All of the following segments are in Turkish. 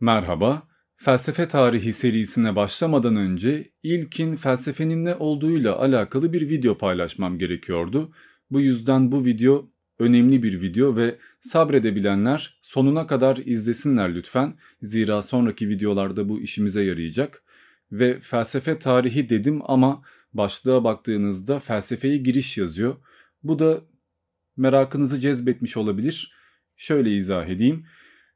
Merhaba, felsefe tarihi serisine başlamadan önce ilkin felsefenin ne olduğuyla alakalı bir video paylaşmam gerekiyordu. Bu yüzden bu video önemli bir video ve sabredebilenler sonuna kadar izlesinler lütfen. Zira sonraki videolarda bu işimize yarayacak. Ve felsefe tarihi dedim ama başlığa baktığınızda felsefeye giriş yazıyor. Bu da merakınızı cezbetmiş olabilir. Şöyle izah edeyim.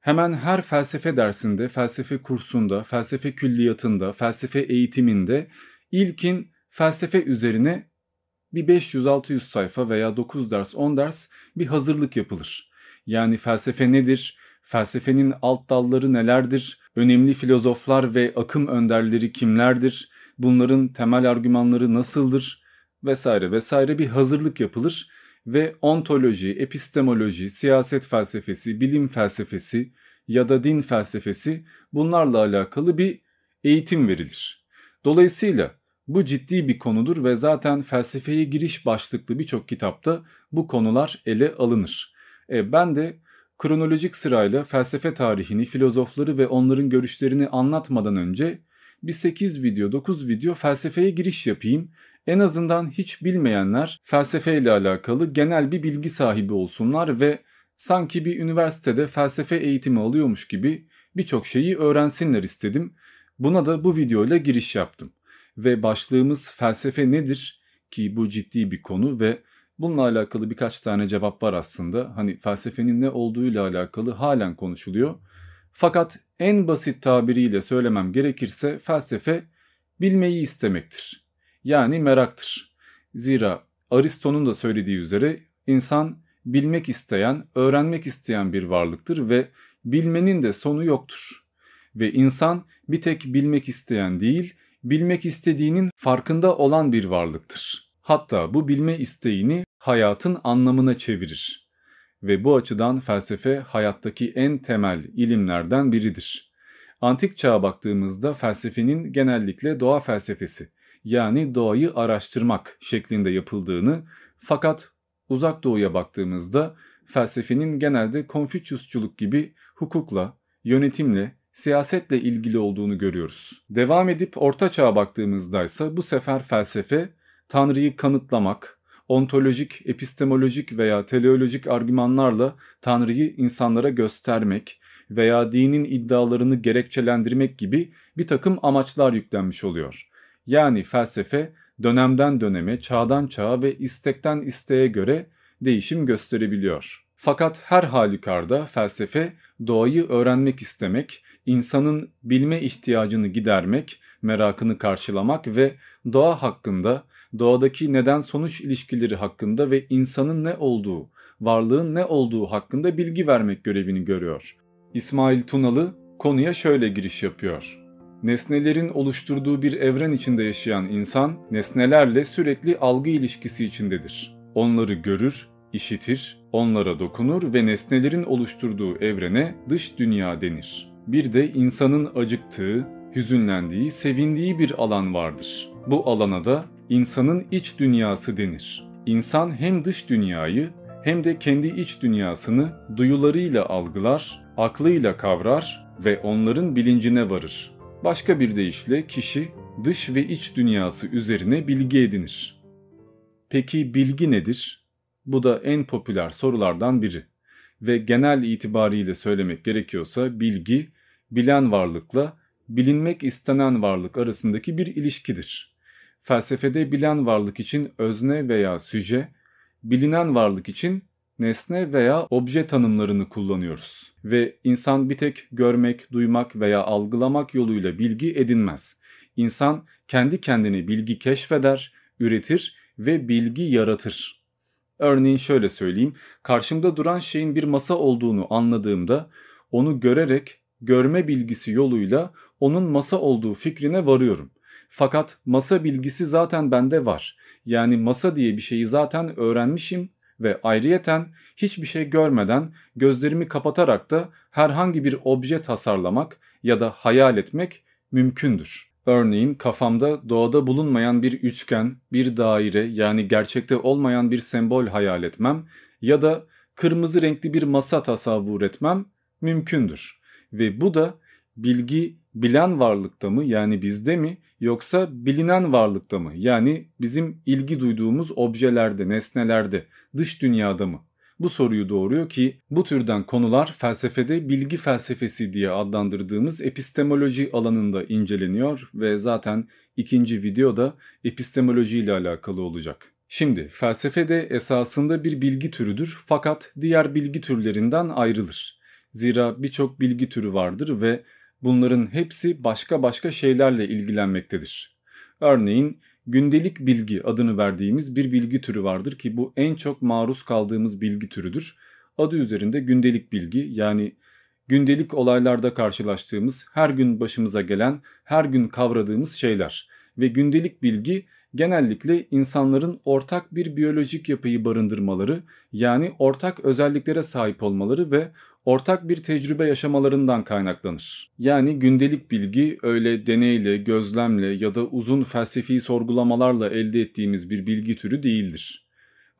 Hemen her felsefe dersinde, felsefe kursunda, felsefe külliyatında, felsefe eğitiminde ilkin felsefe üzerine bir 500-600 sayfa veya 9 ders, 10 ders bir hazırlık yapılır. Yani felsefe nedir? Felsefenin alt dalları nelerdir? Önemli filozoflar ve akım önderleri kimlerdir? Bunların temel argümanları nasıldır? Vesaire vesaire bir hazırlık yapılır ve ontoloji, epistemoloji, siyaset felsefesi, bilim felsefesi ya da din felsefesi bunlarla alakalı bir eğitim verilir. Dolayısıyla bu ciddi bir konudur ve zaten felsefeye giriş başlıklı birçok kitapta bu konular ele alınır. E, ben de kronolojik sırayla felsefe tarihini, filozofları ve onların görüşlerini anlatmadan önce bir 8 video, 9 video felsefeye giriş yapayım en azından hiç bilmeyenler felsefeyle alakalı genel bir bilgi sahibi olsunlar ve sanki bir üniversitede felsefe eğitimi alıyormuş gibi birçok şeyi öğrensinler istedim. Buna da bu videoyla giriş yaptım. Ve başlığımız felsefe nedir ki bu ciddi bir konu ve bununla alakalı birkaç tane cevap var aslında. Hani felsefenin ne olduğuyla alakalı halen konuşuluyor. Fakat en basit tabiriyle söylemem gerekirse felsefe bilmeyi istemektir yani meraktır. Zira Aristo'nun da söylediği üzere insan bilmek isteyen, öğrenmek isteyen bir varlıktır ve bilmenin de sonu yoktur. Ve insan bir tek bilmek isteyen değil, bilmek istediğinin farkında olan bir varlıktır. Hatta bu bilme isteğini hayatın anlamına çevirir. Ve bu açıdan felsefe hayattaki en temel ilimlerden biridir. Antik çağa baktığımızda felsefenin genellikle doğa felsefesi yani doğayı araştırmak şeklinde yapıldığını fakat uzak doğuya baktığımızda felsefenin genelde Konfüçyusçuluk gibi hukukla, yönetimle, siyasetle ilgili olduğunu görüyoruz. Devam edip orta çağa baktığımızda ise bu sefer felsefe Tanrı'yı kanıtlamak, ontolojik, epistemolojik veya teleolojik argümanlarla Tanrı'yı insanlara göstermek veya dinin iddialarını gerekçelendirmek gibi bir takım amaçlar yüklenmiş oluyor. Yani felsefe dönemden döneme, çağdan çağa ve istekten isteğe göre değişim gösterebiliyor. Fakat her halükarda felsefe doğayı öğrenmek istemek, insanın bilme ihtiyacını gidermek, merakını karşılamak ve doğa hakkında, doğadaki neden sonuç ilişkileri hakkında ve insanın ne olduğu, varlığın ne olduğu hakkında bilgi vermek görevini görüyor. İsmail Tunalı konuya şöyle giriş yapıyor. Nesnelerin oluşturduğu bir evren içinde yaşayan insan, nesnelerle sürekli algı ilişkisi içindedir. Onları görür, işitir, onlara dokunur ve nesnelerin oluşturduğu evrene dış dünya denir. Bir de insanın acıktığı, hüzünlendiği, sevindiği bir alan vardır. Bu alana da insanın iç dünyası denir. İnsan hem dış dünyayı hem de kendi iç dünyasını duyularıyla algılar, aklıyla kavrar ve onların bilincine varır. Başka bir deyişle kişi dış ve iç dünyası üzerine bilgi edinir. Peki bilgi nedir? Bu da en popüler sorulardan biri. Ve genel itibariyle söylemek gerekiyorsa bilgi, bilen varlıkla bilinmek istenen varlık arasındaki bir ilişkidir. Felsefede bilen varlık için özne veya süje, bilinen varlık için nesne veya obje tanımlarını kullanıyoruz. Ve insan bir tek görmek, duymak veya algılamak yoluyla bilgi edinmez. İnsan kendi kendine bilgi keşfeder, üretir ve bilgi yaratır. Örneğin şöyle söyleyeyim, karşımda duran şeyin bir masa olduğunu anladığımda onu görerek görme bilgisi yoluyla onun masa olduğu fikrine varıyorum. Fakat masa bilgisi zaten bende var. Yani masa diye bir şeyi zaten öğrenmişim ve ayrıyeten hiçbir şey görmeden gözlerimi kapatarak da herhangi bir obje tasarlamak ya da hayal etmek mümkündür. Örneğin kafamda doğada bulunmayan bir üçgen, bir daire yani gerçekte olmayan bir sembol hayal etmem ya da kırmızı renkli bir masa tasavvur etmem mümkündür. Ve bu da bilgi bilen varlıkta mı yani bizde mi yoksa bilinen varlıkta mı yani bizim ilgi duyduğumuz objelerde, nesnelerde, dış dünyada mı? Bu soruyu doğuruyor ki bu türden konular felsefede bilgi felsefesi diye adlandırdığımız epistemoloji alanında inceleniyor ve zaten ikinci video da epistemoloji ile alakalı olacak. Şimdi felsefe de esasında bir bilgi türüdür fakat diğer bilgi türlerinden ayrılır. Zira birçok bilgi türü vardır ve bunların hepsi başka başka şeylerle ilgilenmektedir. Örneğin gündelik bilgi adını verdiğimiz bir bilgi türü vardır ki bu en çok maruz kaldığımız bilgi türüdür. Adı üzerinde gündelik bilgi yani gündelik olaylarda karşılaştığımız, her gün başımıza gelen, her gün kavradığımız şeyler ve gündelik bilgi genellikle insanların ortak bir biyolojik yapıyı barındırmaları yani ortak özelliklere sahip olmaları ve ortak bir tecrübe yaşamalarından kaynaklanır. Yani gündelik bilgi öyle deneyle, gözlemle ya da uzun felsefi sorgulamalarla elde ettiğimiz bir bilgi türü değildir.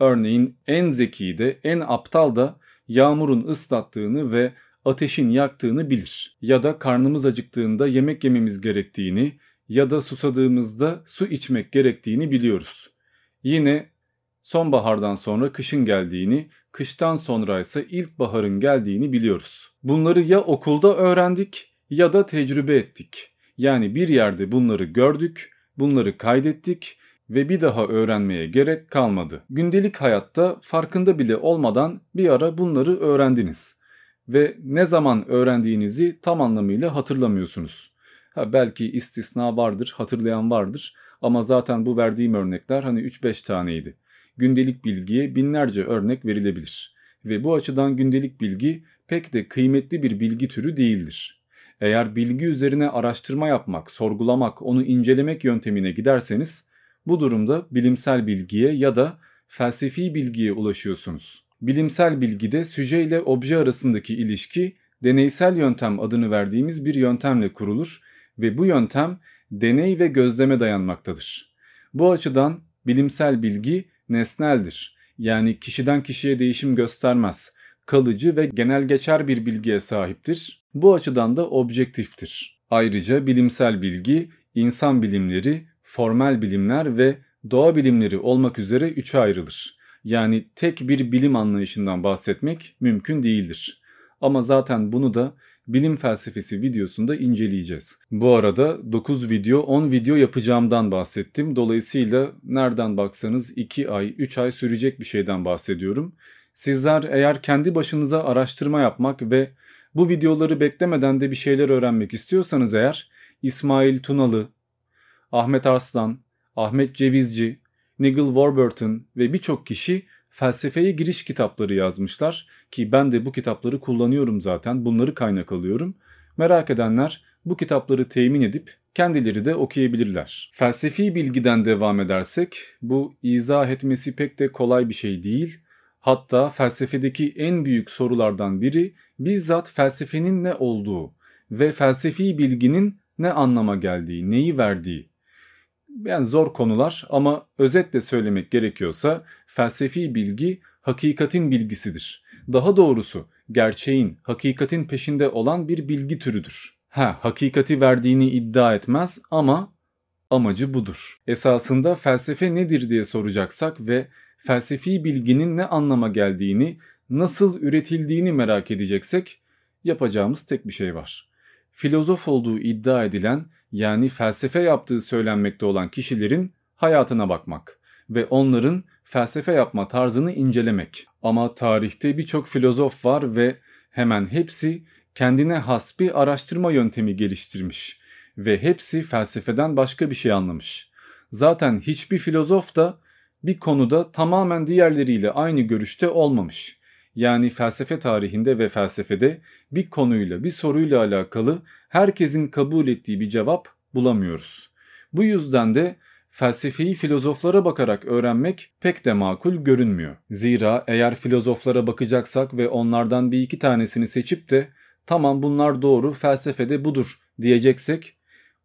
Örneğin en zeki de en aptal da yağmurun ıslattığını ve ateşin yaktığını bilir. Ya da karnımız acıktığında yemek yememiz gerektiğini ya da susadığımızda su içmek gerektiğini biliyoruz. Yine sonbahardan sonra kışın geldiğini, kıştan sonra ise ilkbaharın geldiğini biliyoruz. Bunları ya okulda öğrendik ya da tecrübe ettik. Yani bir yerde bunları gördük, bunları kaydettik ve bir daha öğrenmeye gerek kalmadı. Gündelik hayatta farkında bile olmadan bir ara bunları öğrendiniz ve ne zaman öğrendiğinizi tam anlamıyla hatırlamıyorsunuz. Ha, belki istisna vardır, hatırlayan vardır ama zaten bu verdiğim örnekler hani 3-5 taneydi. Gündelik bilgiye binlerce örnek verilebilir ve bu açıdan gündelik bilgi pek de kıymetli bir bilgi türü değildir. Eğer bilgi üzerine araştırma yapmak, sorgulamak, onu incelemek yöntemine giderseniz bu durumda bilimsel bilgiye ya da felsefi bilgiye ulaşıyorsunuz. Bilimsel bilgide süje ile obje arasındaki ilişki deneysel yöntem adını verdiğimiz bir yöntemle kurulur ve bu yöntem deney ve gözleme dayanmaktadır. Bu açıdan bilimsel bilgi nesneldir. Yani kişiden kişiye değişim göstermez. Kalıcı ve genel geçer bir bilgiye sahiptir. Bu açıdan da objektiftir. Ayrıca bilimsel bilgi insan bilimleri, formel bilimler ve doğa bilimleri olmak üzere üçe ayrılır. Yani tek bir bilim anlayışından bahsetmek mümkün değildir. Ama zaten bunu da bilim felsefesi videosunda inceleyeceğiz. Bu arada 9 video 10 video yapacağımdan bahsettim. Dolayısıyla nereden baksanız 2 ay 3 ay sürecek bir şeyden bahsediyorum. Sizler eğer kendi başınıza araştırma yapmak ve bu videoları beklemeden de bir şeyler öğrenmek istiyorsanız eğer İsmail Tunalı, Ahmet Arslan, Ahmet Cevizci, Nigel Warburton ve birçok kişi felsefeye giriş kitapları yazmışlar ki ben de bu kitapları kullanıyorum zaten bunları kaynak alıyorum. Merak edenler bu kitapları temin edip kendileri de okuyabilirler. Felsefi bilgiden devam edersek bu izah etmesi pek de kolay bir şey değil. Hatta felsefedeki en büyük sorulardan biri bizzat felsefenin ne olduğu ve felsefi bilginin ne anlama geldiği, neyi verdiği yani zor konular ama özetle söylemek gerekiyorsa felsefi bilgi hakikatin bilgisidir. Daha doğrusu gerçeğin, hakikatin peşinde olan bir bilgi türüdür. Ha, hakikati verdiğini iddia etmez ama amacı budur. Esasında felsefe nedir diye soracaksak ve felsefi bilginin ne anlama geldiğini, nasıl üretildiğini merak edeceksek yapacağımız tek bir şey var. Filozof olduğu iddia edilen yani felsefe yaptığı söylenmekte olan kişilerin hayatına bakmak ve onların felsefe yapma tarzını incelemek. Ama tarihte birçok filozof var ve hemen hepsi kendine has bir araştırma yöntemi geliştirmiş ve hepsi felsefeden başka bir şey anlamış. Zaten hiçbir filozof da bir konuda tamamen diğerleriyle aynı görüşte olmamış. Yani felsefe tarihinde ve felsefede bir konuyla bir soruyla alakalı herkesin kabul ettiği bir cevap bulamıyoruz. Bu yüzden de felsefeyi filozoflara bakarak öğrenmek pek de makul görünmüyor. Zira eğer filozoflara bakacaksak ve onlardan bir iki tanesini seçip de tamam bunlar doğru felsefede budur diyeceksek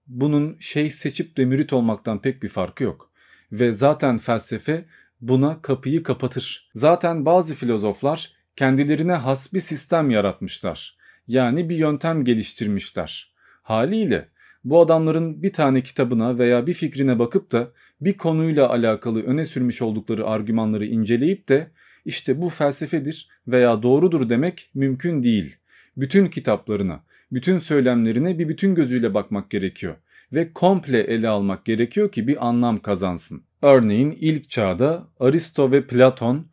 bunun şey seçip de mürit olmaktan pek bir farkı yok. Ve zaten felsefe buna kapıyı kapatır. Zaten bazı filozoflar kendilerine has bir sistem yaratmışlar. Yani bir yöntem geliştirmişler. Haliyle bu adamların bir tane kitabına veya bir fikrine bakıp da bir konuyla alakalı öne sürmüş oldukları argümanları inceleyip de işte bu felsefedir veya doğrudur demek mümkün değil. Bütün kitaplarına, bütün söylemlerine bir bütün gözüyle bakmak gerekiyor ve komple ele almak gerekiyor ki bir anlam kazansın. Örneğin ilk çağda Aristo ve Platon,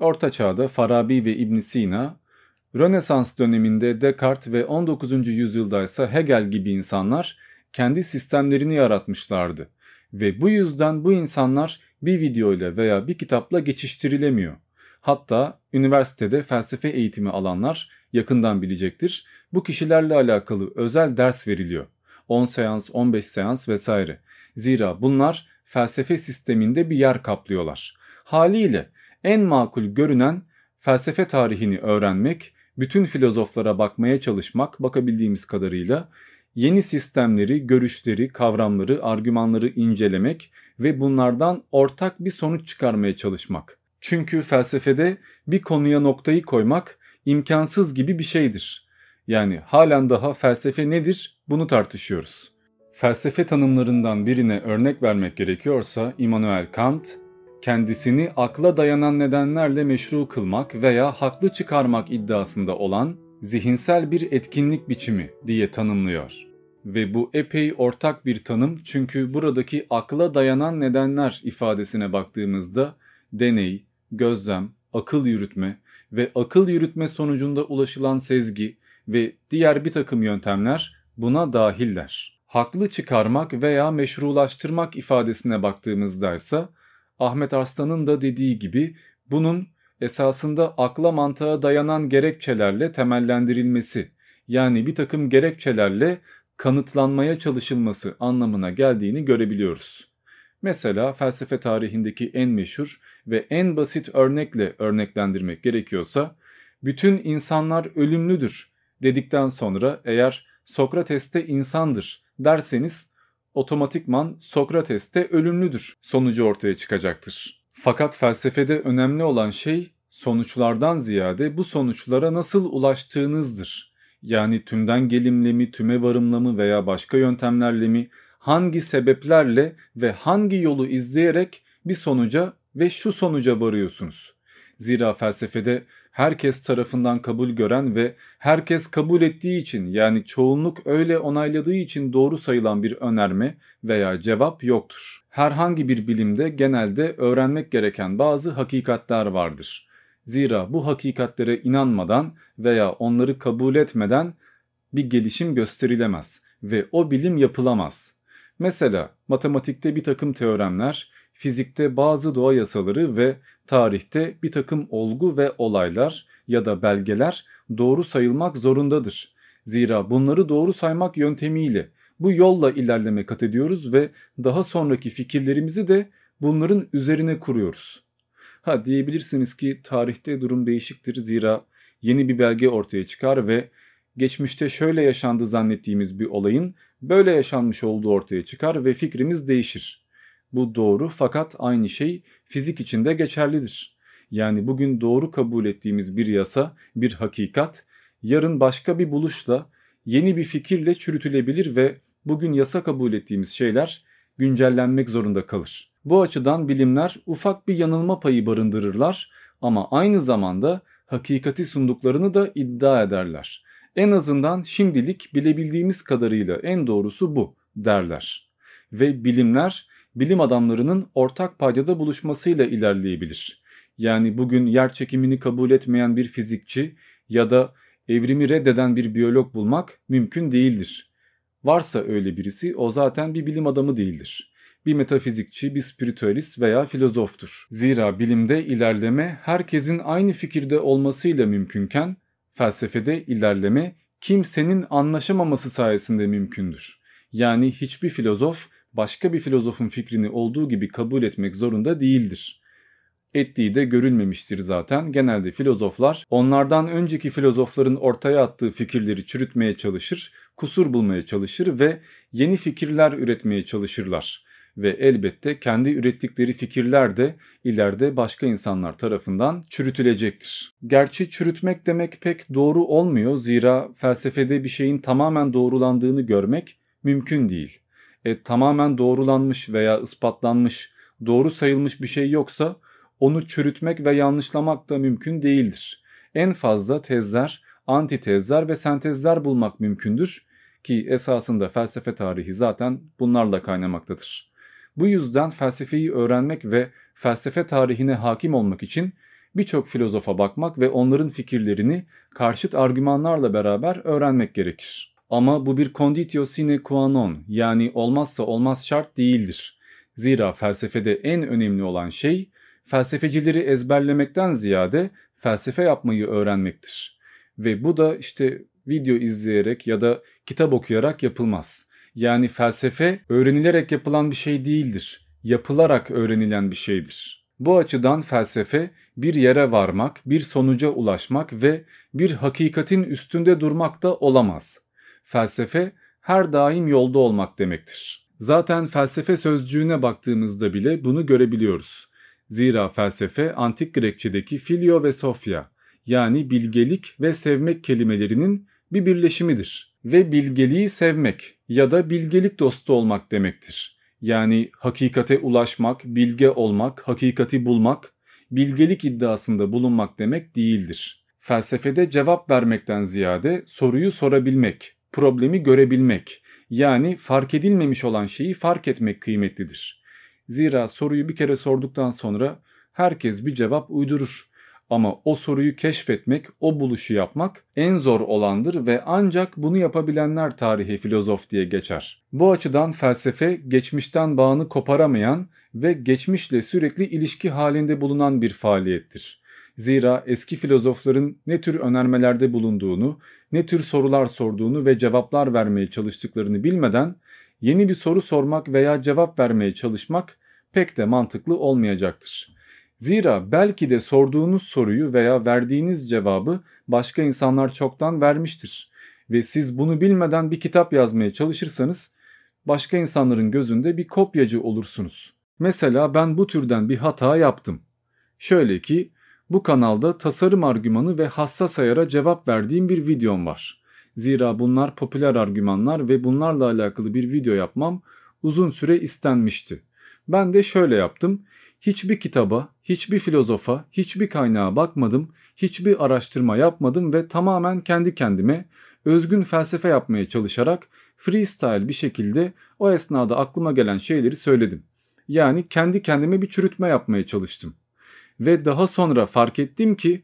Orta Çağda Farabi ve İbn Sina, Rönesans döneminde Descartes ve 19. yüzyılda ise Hegel gibi insanlar kendi sistemlerini yaratmışlardı. Ve bu yüzden bu insanlar bir video ile veya bir kitapla geçiştirilemiyor. Hatta üniversitede felsefe eğitimi alanlar yakından bilecektir. Bu kişilerle alakalı özel ders veriliyor. 10 seans, 15 seans vesaire. Zira bunlar felsefe sisteminde bir yer kaplıyorlar. Haliyle en makul görünen felsefe tarihini öğrenmek, bütün filozoflara bakmaya çalışmak bakabildiğimiz kadarıyla yeni sistemleri, görüşleri, kavramları, argümanları incelemek ve bunlardan ortak bir sonuç çıkarmaya çalışmak. Çünkü felsefede bir konuya noktayı koymak imkansız gibi bir şeydir. Yani halen daha felsefe nedir bunu tartışıyoruz. Felsefe tanımlarından birine örnek vermek gerekiyorsa Immanuel Kant, kendisini akla dayanan nedenlerle meşru kılmak veya haklı çıkarmak iddiasında olan zihinsel bir etkinlik biçimi diye tanımlıyor. Ve bu epey ortak bir tanım çünkü buradaki akla dayanan nedenler ifadesine baktığımızda deney, gözlem, akıl yürütme ve akıl yürütme sonucunda ulaşılan sezgi ve diğer bir takım yöntemler buna dahiller. Haklı çıkarmak veya meşrulaştırmak ifadesine baktığımızda ise Ahmet Arslan'ın da dediği gibi bunun esasında akla mantığa dayanan gerekçelerle temellendirilmesi yani bir takım gerekçelerle kanıtlanmaya çalışılması anlamına geldiğini görebiliyoruz. Mesela felsefe tarihindeki en meşhur ve en basit örnekle örneklendirmek gerekiyorsa bütün insanlar ölümlüdür dedikten sonra eğer Sokrates de insandır derseniz otomatikman Sokrates de ölümlüdür sonucu ortaya çıkacaktır. Fakat felsefede önemli olan şey sonuçlardan ziyade bu sonuçlara nasıl ulaştığınızdır. Yani tümden gelimle mi, tüme varımla mı veya başka yöntemlerle mi, hangi sebeplerle ve hangi yolu izleyerek bir sonuca ve şu sonuca varıyorsunuz. Zira felsefede herkes tarafından kabul gören ve herkes kabul ettiği için yani çoğunluk öyle onayladığı için doğru sayılan bir önerme veya cevap yoktur. Herhangi bir bilimde genelde öğrenmek gereken bazı hakikatler vardır. Zira bu hakikatlere inanmadan veya onları kabul etmeden bir gelişim gösterilemez ve o bilim yapılamaz. Mesela matematikte bir takım teoremler, fizikte bazı doğa yasaları ve tarihte bir takım olgu ve olaylar ya da belgeler doğru sayılmak zorundadır. Zira bunları doğru saymak yöntemiyle bu yolla ilerleme kat ediyoruz ve daha sonraki fikirlerimizi de bunların üzerine kuruyoruz. Ha diyebilirsiniz ki tarihte durum değişiktir zira yeni bir belge ortaya çıkar ve geçmişte şöyle yaşandı zannettiğimiz bir olayın böyle yaşanmış olduğu ortaya çıkar ve fikrimiz değişir. Bu doğru fakat aynı şey fizik için de geçerlidir. Yani bugün doğru kabul ettiğimiz bir yasa, bir hakikat, yarın başka bir buluşla, yeni bir fikirle çürütülebilir ve bugün yasa kabul ettiğimiz şeyler güncellenmek zorunda kalır. Bu açıdan bilimler ufak bir yanılma payı barındırırlar ama aynı zamanda hakikati sunduklarını da iddia ederler. En azından şimdilik bilebildiğimiz kadarıyla en doğrusu bu derler. Ve bilimler bilim adamlarının ortak paydada buluşmasıyla ilerleyebilir. Yani bugün yer çekimini kabul etmeyen bir fizikçi ya da evrimi reddeden bir biyolog bulmak mümkün değildir. Varsa öyle birisi o zaten bir bilim adamı değildir. Bir metafizikçi, bir spiritüalist veya filozoftur. Zira bilimde ilerleme herkesin aynı fikirde olmasıyla mümkünken felsefede ilerleme kimsenin anlaşamaması sayesinde mümkündür. Yani hiçbir filozof başka bir filozofun fikrini olduğu gibi kabul etmek zorunda değildir. Ettiği de görülmemiştir zaten. Genelde filozoflar onlardan önceki filozofların ortaya attığı fikirleri çürütmeye çalışır, kusur bulmaya çalışır ve yeni fikirler üretmeye çalışırlar. ve elbette kendi ürettikleri fikirler de ileride başka insanlar tarafından çürütülecektir. Gerçi çürütmek demek pek doğru olmuyor zira felsefede bir şeyin tamamen doğrulandığını görmek mümkün değil. E, tamamen doğrulanmış veya ispatlanmış, doğru sayılmış bir şey yoksa onu çürütmek ve yanlışlamak da mümkün değildir. En fazla tezler, antitezler ve sentezler bulmak mümkündür ki esasında felsefe tarihi zaten bunlarla kaynamaktadır. Bu yüzden felsefeyi öğrenmek ve felsefe tarihine hakim olmak için birçok filozofa bakmak ve onların fikirlerini karşıt argümanlarla beraber öğrenmek gerekir. Ama bu bir conditio sine qua non yani olmazsa olmaz şart değildir. Zira felsefede en önemli olan şey felsefecileri ezberlemekten ziyade felsefe yapmayı öğrenmektir. Ve bu da işte video izleyerek ya da kitap okuyarak yapılmaz. Yani felsefe öğrenilerek yapılan bir şey değildir. Yapılarak öğrenilen bir şeydir. Bu açıdan felsefe bir yere varmak, bir sonuca ulaşmak ve bir hakikatin üstünde durmak da olamaz. Felsefe her daim yolda olmak demektir. Zaten felsefe sözcüğüne baktığımızda bile bunu görebiliyoruz. Zira felsefe antik Grekçedeki filio ve sofya yani bilgelik ve sevmek kelimelerinin bir birleşimidir. Ve bilgeliği sevmek ya da bilgelik dostu olmak demektir. Yani hakikate ulaşmak, bilge olmak, hakikati bulmak, bilgelik iddiasında bulunmak demek değildir. Felsefede cevap vermekten ziyade soruyu sorabilmek, problemi görebilmek, yani fark edilmemiş olan şeyi fark etmek kıymetlidir. Zira soruyu bir kere sorduktan sonra herkes bir cevap uydurur. Ama o soruyu keşfetmek, o buluşu yapmak en zor olandır ve ancak bunu yapabilenler tarihi filozof diye geçer. Bu açıdan felsefe geçmişten bağını koparamayan ve geçmişle sürekli ilişki halinde bulunan bir faaliyettir. Zira eski filozofların ne tür önermelerde bulunduğunu, ne tür sorular sorduğunu ve cevaplar vermeye çalıştıklarını bilmeden yeni bir soru sormak veya cevap vermeye çalışmak pek de mantıklı olmayacaktır. Zira belki de sorduğunuz soruyu veya verdiğiniz cevabı başka insanlar çoktan vermiştir ve siz bunu bilmeden bir kitap yazmaya çalışırsanız başka insanların gözünde bir kopyacı olursunuz. Mesela ben bu türden bir hata yaptım. Şöyle ki bu kanalda tasarım argümanı ve hassas ayara cevap verdiğim bir videom var. Zira bunlar popüler argümanlar ve bunlarla alakalı bir video yapmam uzun süre istenmişti. Ben de şöyle yaptım. Hiçbir kitaba, hiçbir filozofa, hiçbir kaynağa bakmadım, hiçbir araştırma yapmadım ve tamamen kendi kendime özgün felsefe yapmaya çalışarak freestyle bir şekilde o esnada aklıma gelen şeyleri söyledim. Yani kendi kendime bir çürütme yapmaya çalıştım. Ve daha sonra fark ettim ki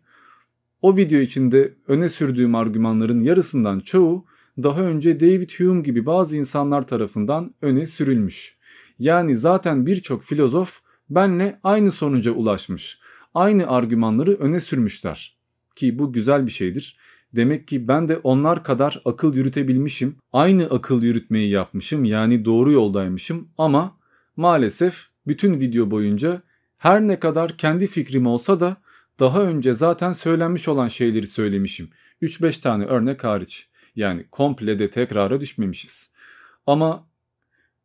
o video içinde öne sürdüğüm argümanların yarısından çoğu daha önce David Hume gibi bazı insanlar tarafından öne sürülmüş. Yani zaten birçok filozof benle aynı sonuca ulaşmış. Aynı argümanları öne sürmüşler. Ki bu güzel bir şeydir. Demek ki ben de onlar kadar akıl yürütebilmişim. Aynı akıl yürütmeyi yapmışım yani doğru yoldaymışım ama maalesef bütün video boyunca her ne kadar kendi fikrim olsa da daha önce zaten söylenmiş olan şeyleri söylemişim. 3-5 tane örnek hariç. Yani komple de tekrara düşmemişiz. Ama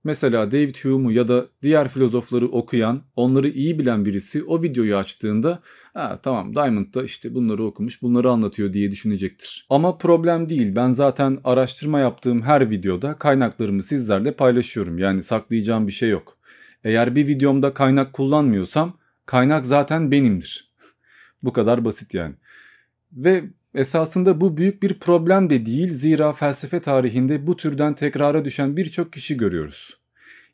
Mesela David Hume'u ya da diğer filozofları okuyan, onları iyi bilen birisi o videoyu açtığında ha, tamam Diamond da işte bunları okumuş, bunları anlatıyor diye düşünecektir. Ama problem değil. Ben zaten araştırma yaptığım her videoda kaynaklarımı sizlerle paylaşıyorum. Yani saklayacağım bir şey yok. Eğer bir videomda kaynak kullanmıyorsam kaynak zaten benimdir. Bu kadar basit yani. Ve esasında bu büyük bir problem de değil zira felsefe tarihinde bu türden tekrara düşen birçok kişi görüyoruz.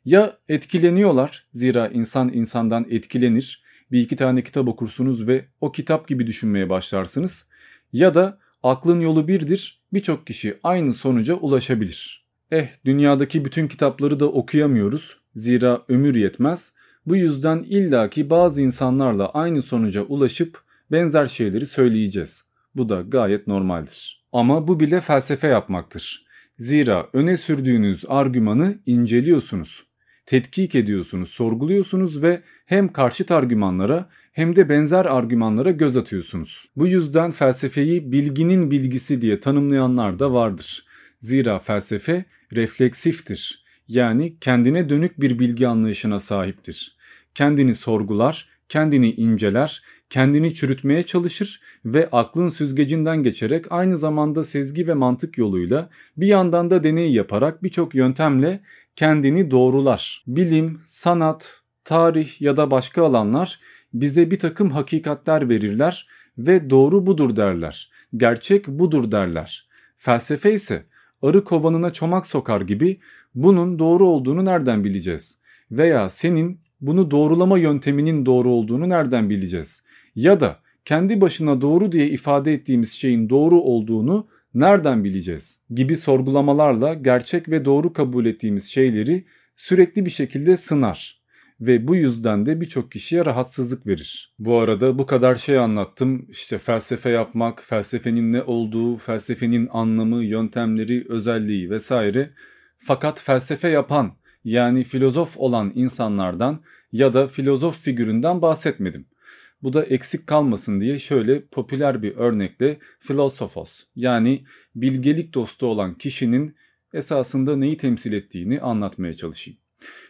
Ya etkileniyorlar zira insan insandan etkilenir bir iki tane kitap okursunuz ve o kitap gibi düşünmeye başlarsınız ya da aklın yolu birdir birçok kişi aynı sonuca ulaşabilir. Eh dünyadaki bütün kitapları da okuyamıyoruz zira ömür yetmez bu yüzden illaki bazı insanlarla aynı sonuca ulaşıp benzer şeyleri söyleyeceğiz. Bu da gayet normaldir. Ama bu bile felsefe yapmaktır. Zira öne sürdüğünüz argümanı inceliyorsunuz. Tetkik ediyorsunuz, sorguluyorsunuz ve hem karşıt argümanlara hem de benzer argümanlara göz atıyorsunuz. Bu yüzden felsefeyi bilginin bilgisi diye tanımlayanlar da vardır. Zira felsefe refleksiftir. Yani kendine dönük bir bilgi anlayışına sahiptir. Kendini sorgular, kendini inceler, kendini çürütmeye çalışır ve aklın süzgecinden geçerek aynı zamanda sezgi ve mantık yoluyla bir yandan da deney yaparak birçok yöntemle kendini doğrular. Bilim, sanat, tarih ya da başka alanlar bize bir takım hakikatler verirler ve doğru budur derler. Gerçek budur derler. Felsefe ise arı kovanına çomak sokar gibi bunun doğru olduğunu nereden bileceğiz? Veya senin bunu doğrulama yönteminin doğru olduğunu nereden bileceğiz? Ya da kendi başına doğru diye ifade ettiğimiz şeyin doğru olduğunu nereden bileceğiz? Gibi sorgulamalarla gerçek ve doğru kabul ettiğimiz şeyleri sürekli bir şekilde sınar ve bu yüzden de birçok kişiye rahatsızlık verir. Bu arada bu kadar şey anlattım. İşte felsefe yapmak, felsefenin ne olduğu, felsefenin anlamı, yöntemleri, özelliği vesaire. Fakat felsefe yapan yani filozof olan insanlardan ya da filozof figüründen bahsetmedim. Bu da eksik kalmasın diye şöyle popüler bir örnekle filosofos yani bilgelik dostu olan kişinin esasında neyi temsil ettiğini anlatmaya çalışayım.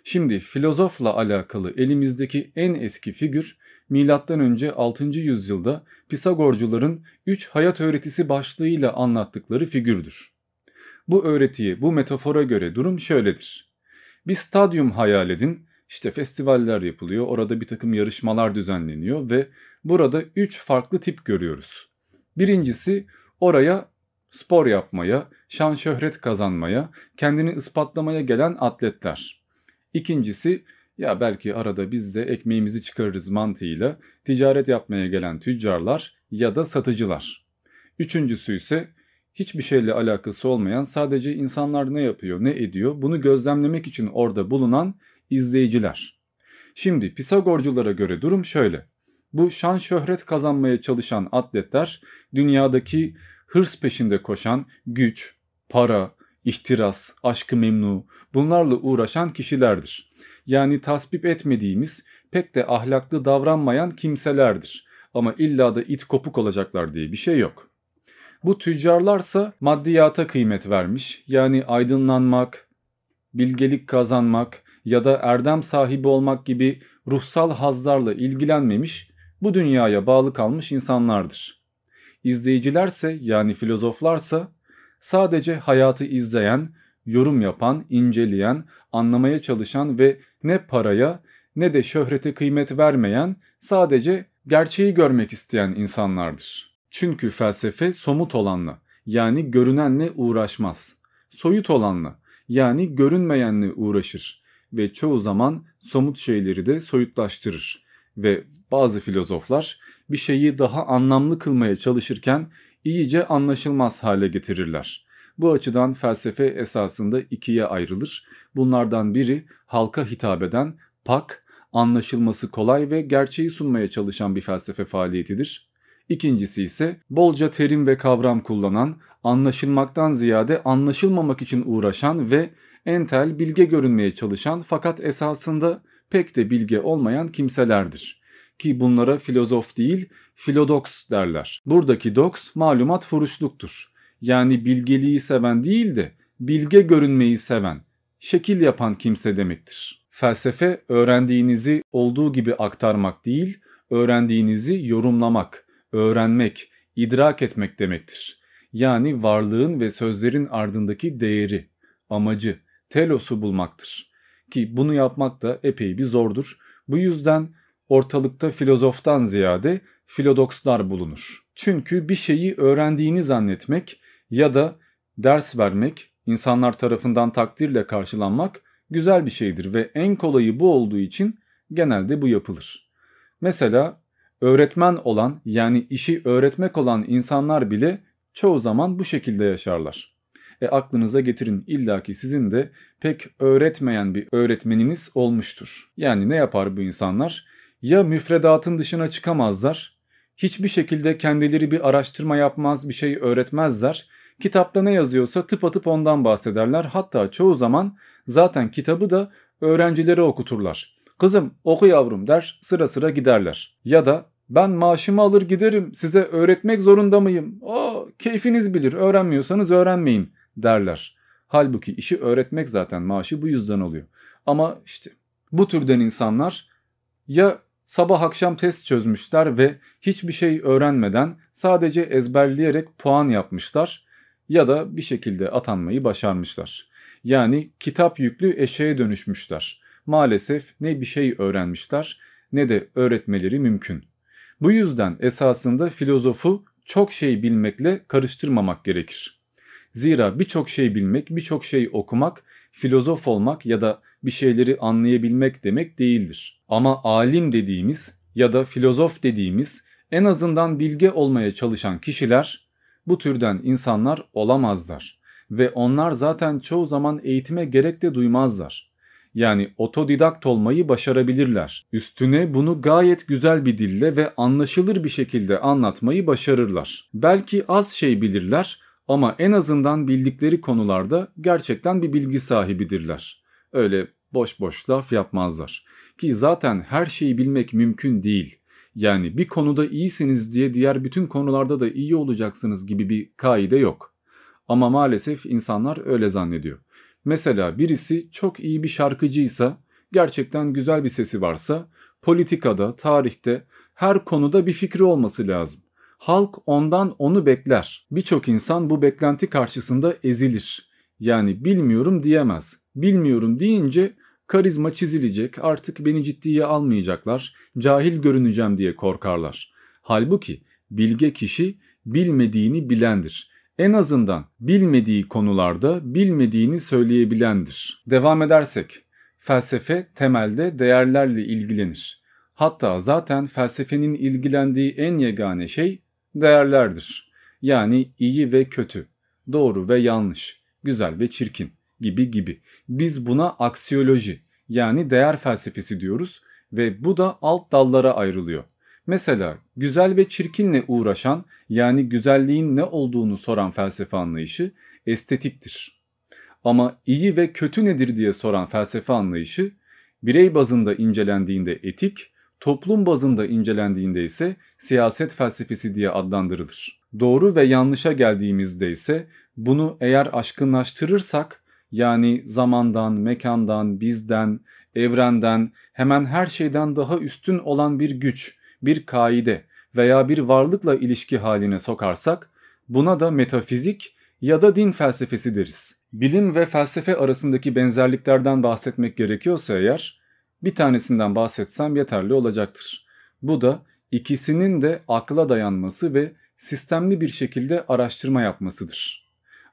Şimdi filozofla alakalı elimizdeki en eski figür M.Ö. 6. yüzyılda Pisagorcuların 3 hayat öğretisi başlığıyla anlattıkları figürdür. Bu öğretiye, bu metafora göre durum şöyledir. Bir stadyum hayal edin, işte festivaller yapılıyor, orada bir takım yarışmalar düzenleniyor ve burada 3 farklı tip görüyoruz. Birincisi oraya spor yapmaya, şan şöhret kazanmaya, kendini ispatlamaya gelen atletler. İkincisi ya belki arada biz de ekmeğimizi çıkarırız mantığıyla ticaret yapmaya gelen tüccarlar ya da satıcılar. Üçüncüsü ise hiçbir şeyle alakası olmayan sadece insanlar ne yapıyor ne ediyor bunu gözlemlemek için orada bulunan izleyiciler. Şimdi Pisagorculara göre durum şöyle. Bu şan şöhret kazanmaya çalışan atletler dünyadaki hırs peşinde koşan güç, para, ihtiras, aşkı memnu bunlarla uğraşan kişilerdir. Yani tasvip etmediğimiz pek de ahlaklı davranmayan kimselerdir. Ama illa da it kopuk olacaklar diye bir şey yok. Bu tüccarlarsa maddiyata kıymet vermiş. Yani aydınlanmak, bilgelik kazanmak ya da erdem sahibi olmak gibi ruhsal hazlarla ilgilenmemiş, bu dünyaya bağlı kalmış insanlardır. İzleyicilerse yani filozoflarsa sadece hayatı izleyen, yorum yapan, inceleyen, anlamaya çalışan ve ne paraya ne de şöhrete kıymet vermeyen, sadece gerçeği görmek isteyen insanlardır. Çünkü felsefe somut olanla yani görünenle uğraşmaz. Soyut olanla yani görünmeyenle uğraşır ve çoğu zaman somut şeyleri de soyutlaştırır. Ve bazı filozoflar bir şeyi daha anlamlı kılmaya çalışırken iyice anlaşılmaz hale getirirler. Bu açıdan felsefe esasında ikiye ayrılır. Bunlardan biri halka hitap eden, pak, anlaşılması kolay ve gerçeği sunmaya çalışan bir felsefe faaliyetidir. İkincisi ise bolca terim ve kavram kullanan, anlaşılmaktan ziyade anlaşılmamak için uğraşan ve entel bilge görünmeye çalışan fakat esasında pek de bilge olmayan kimselerdir. Ki bunlara filozof değil, filodoks derler. Buradaki doks malumat furuşluktur. Yani bilgeliği seven değil de bilge görünmeyi seven, şekil yapan kimse demektir. Felsefe öğrendiğinizi olduğu gibi aktarmak değil, öğrendiğinizi yorumlamak, öğrenmek, idrak etmek demektir. Yani varlığın ve sözlerin ardındaki değeri, amacı, telosu bulmaktır. Ki bunu yapmak da epey bir zordur. Bu yüzden ortalıkta filozoftan ziyade filodokslar bulunur. Çünkü bir şeyi öğrendiğini zannetmek ya da ders vermek, insanlar tarafından takdirle karşılanmak güzel bir şeydir ve en kolayı bu olduğu için genelde bu yapılır. Mesela öğretmen olan yani işi öğretmek olan insanlar bile çoğu zaman bu şekilde yaşarlar. E aklınıza getirin illaki sizin de pek öğretmeyen bir öğretmeniniz olmuştur. Yani ne yapar bu insanlar? Ya müfredatın dışına çıkamazlar, hiçbir şekilde kendileri bir araştırma yapmaz, bir şey öğretmezler. Kitapta ne yazıyorsa tıp atıp ondan bahsederler. Hatta çoğu zaman zaten kitabı da öğrencilere okuturlar. Kızım oku yavrum der sıra sıra giderler. Ya da ben maaşımı alır giderim size öğretmek zorunda mıyım? O keyfiniz bilir öğrenmiyorsanız öğrenmeyin derler. Halbuki işi öğretmek zaten maaşı bu yüzden oluyor. Ama işte bu türden insanlar ya sabah akşam test çözmüşler ve hiçbir şey öğrenmeden sadece ezberleyerek puan yapmışlar ya da bir şekilde atanmayı başarmışlar. Yani kitap yüklü eşeğe dönüşmüşler. Maalesef ne bir şey öğrenmişler ne de öğretmeleri mümkün. Bu yüzden esasında filozofu çok şey bilmekle karıştırmamak gerekir. Zira birçok şey bilmek, birçok şey okumak, filozof olmak ya da bir şeyleri anlayabilmek demek değildir. Ama alim dediğimiz ya da filozof dediğimiz en azından bilge olmaya çalışan kişiler bu türden insanlar olamazlar ve onlar zaten çoğu zaman eğitime gerek de duymazlar. Yani otodidakt olmayı başarabilirler. Üstüne bunu gayet güzel bir dille ve anlaşılır bir şekilde anlatmayı başarırlar. Belki az şey bilirler ama en azından bildikleri konularda gerçekten bir bilgi sahibidirler. Öyle boş boş laf yapmazlar. Ki zaten her şeyi bilmek mümkün değil. Yani bir konuda iyisiniz diye diğer bütün konularda da iyi olacaksınız gibi bir kaide yok. Ama maalesef insanlar öyle zannediyor. Mesela birisi çok iyi bir şarkıcıysa, gerçekten güzel bir sesi varsa, politikada, tarihte, her konuda bir fikri olması lazım. Halk ondan onu bekler. Birçok insan bu beklenti karşısında ezilir. Yani bilmiyorum diyemez. Bilmiyorum deyince karizma çizilecek, artık beni ciddiye almayacaklar, cahil görüneceğim diye korkarlar. Halbuki bilge kişi bilmediğini bilendir. En azından bilmediği konularda bilmediğini söyleyebilendir. Devam edersek, felsefe temelde değerlerle ilgilenir. Hatta zaten felsefenin ilgilendiği en yegane şey değerlerdir. Yani iyi ve kötü, doğru ve yanlış, güzel ve çirkin gibi gibi. Biz buna aksiyoloji yani değer felsefesi diyoruz ve bu da alt dallara ayrılıyor. Mesela güzel ve çirkinle uğraşan yani güzelliğin ne olduğunu soran felsefe anlayışı estetiktir. Ama iyi ve kötü nedir diye soran felsefe anlayışı birey bazında incelendiğinde etik, toplum bazında incelendiğinde ise siyaset felsefesi diye adlandırılır. Doğru ve yanlışa geldiğimizde ise bunu eğer aşkınlaştırırsak yani zamandan, mekandan, bizden, evrenden, hemen her şeyden daha üstün olan bir güç, bir kaide veya bir varlıkla ilişki haline sokarsak buna da metafizik ya da din felsefesi deriz. Bilim ve felsefe arasındaki benzerliklerden bahsetmek gerekiyorsa eğer bir tanesinden bahsetsem yeterli olacaktır. Bu da ikisinin de akla dayanması ve sistemli bir şekilde araştırma yapmasıdır.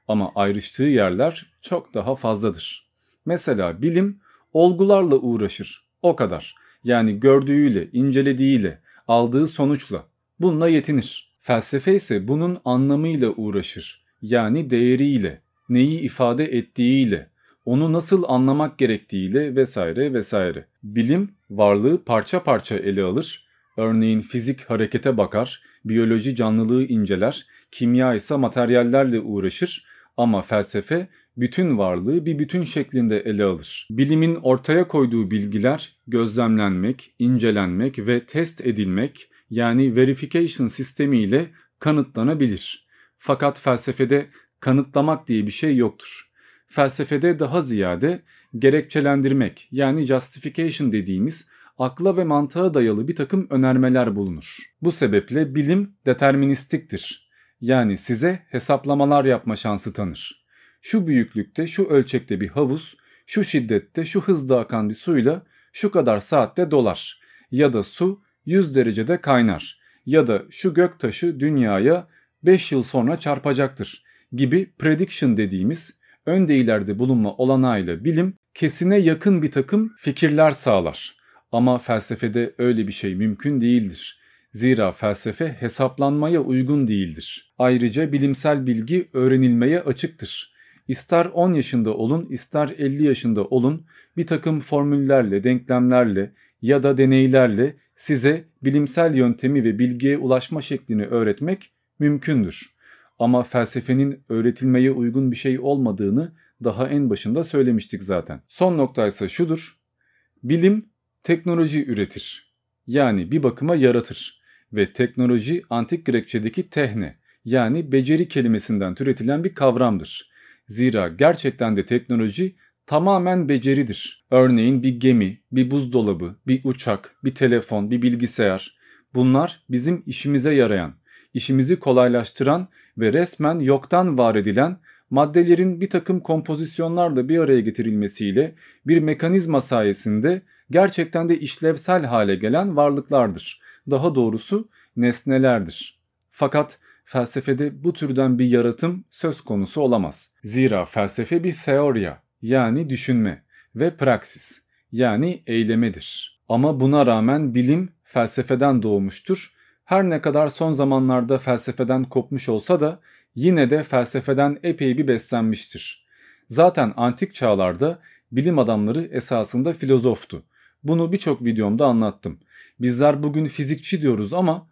Ama ayrıştığı yerler çok daha fazladır. Mesela bilim olgularla uğraşır. O kadar. Yani gördüğüyle, incelediğiyle, aldığı sonuçla. Bununla yetinir. Felsefe ise bunun anlamıyla uğraşır. Yani değeriyle, neyi ifade ettiğiyle, onu nasıl anlamak gerektiğiyle vesaire vesaire. Bilim varlığı parça parça ele alır. Örneğin fizik harekete bakar, biyoloji canlılığı inceler, kimya ise materyallerle uğraşır ama felsefe bütün varlığı bir bütün şeklinde ele alır. Bilimin ortaya koyduğu bilgiler gözlemlenmek, incelenmek ve test edilmek yani verification sistemiyle kanıtlanabilir. Fakat felsefede kanıtlamak diye bir şey yoktur. Felsefede daha ziyade gerekçelendirmek yani justification dediğimiz akla ve mantığa dayalı bir takım önermeler bulunur. Bu sebeple bilim deterministiktir. Yani size hesaplamalar yapma şansı tanır şu büyüklükte, şu ölçekte bir havuz, şu şiddette, şu hızda akan bir suyla şu kadar saatte dolar ya da su 100 derecede kaynar ya da şu gök taşı dünyaya 5 yıl sonra çarpacaktır gibi prediction dediğimiz önde ileride bulunma olanağıyla bilim kesine yakın bir takım fikirler sağlar. Ama felsefede öyle bir şey mümkün değildir. Zira felsefe hesaplanmaya uygun değildir. Ayrıca bilimsel bilgi öğrenilmeye açıktır. İster 10 yaşında olun ister 50 yaşında olun bir takım formüllerle, denklemlerle ya da deneylerle size bilimsel yöntemi ve bilgiye ulaşma şeklini öğretmek mümkündür. Ama felsefenin öğretilmeye uygun bir şey olmadığını daha en başında söylemiştik zaten. Son nokta ise şudur. Bilim teknoloji üretir. Yani bir bakıma yaratır. Ve teknoloji antik Grekçedeki tehne yani beceri kelimesinden türetilen bir kavramdır. Zira gerçekten de teknoloji tamamen beceridir. Örneğin bir gemi, bir buzdolabı, bir uçak, bir telefon, bir bilgisayar. Bunlar bizim işimize yarayan, işimizi kolaylaştıran ve resmen yoktan var edilen maddelerin bir takım kompozisyonlarla bir araya getirilmesiyle bir mekanizma sayesinde gerçekten de işlevsel hale gelen varlıklardır. Daha doğrusu nesnelerdir. Fakat felsefede bu türden bir yaratım söz konusu olamaz. Zira felsefe bir teoriya yani düşünme ve praksis yani eylemedir. Ama buna rağmen bilim felsefeden doğmuştur. Her ne kadar son zamanlarda felsefeden kopmuş olsa da yine de felsefeden epey bir beslenmiştir. Zaten antik çağlarda bilim adamları esasında filozoftu. Bunu birçok videomda anlattım. Bizler bugün fizikçi diyoruz ama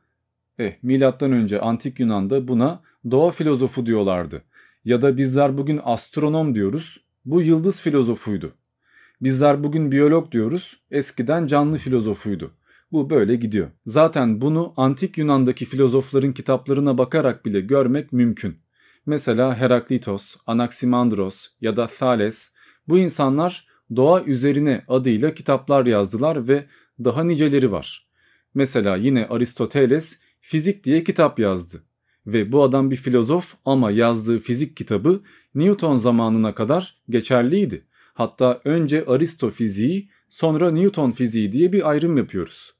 eh milattan önce antik Yunan'da buna doğa filozofu diyorlardı. Ya da bizler bugün astronom diyoruz. Bu yıldız filozofuydu. Bizler bugün biyolog diyoruz. Eskiden canlı filozofuydu. Bu böyle gidiyor. Zaten bunu antik Yunan'daki filozofların kitaplarına bakarak bile görmek mümkün. Mesela Heraklitos, Anaximandros ya da Thales bu insanlar doğa üzerine adıyla kitaplar yazdılar ve daha niceleri var. Mesela yine Aristoteles fizik diye kitap yazdı. Ve bu adam bir filozof ama yazdığı fizik kitabı Newton zamanına kadar geçerliydi. Hatta önce Aristo fiziği sonra Newton fiziği diye bir ayrım yapıyoruz.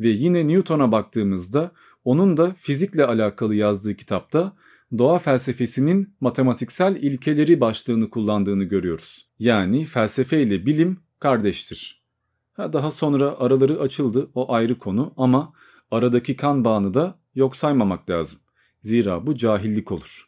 Ve yine Newton'a baktığımızda onun da fizikle alakalı yazdığı kitapta doğa felsefesinin matematiksel ilkeleri başlığını kullandığını görüyoruz. Yani felsefe ile bilim kardeştir. Ha, daha sonra araları açıldı o ayrı konu ama aradaki kan bağını da yok saymamak lazım. Zira bu cahillik olur.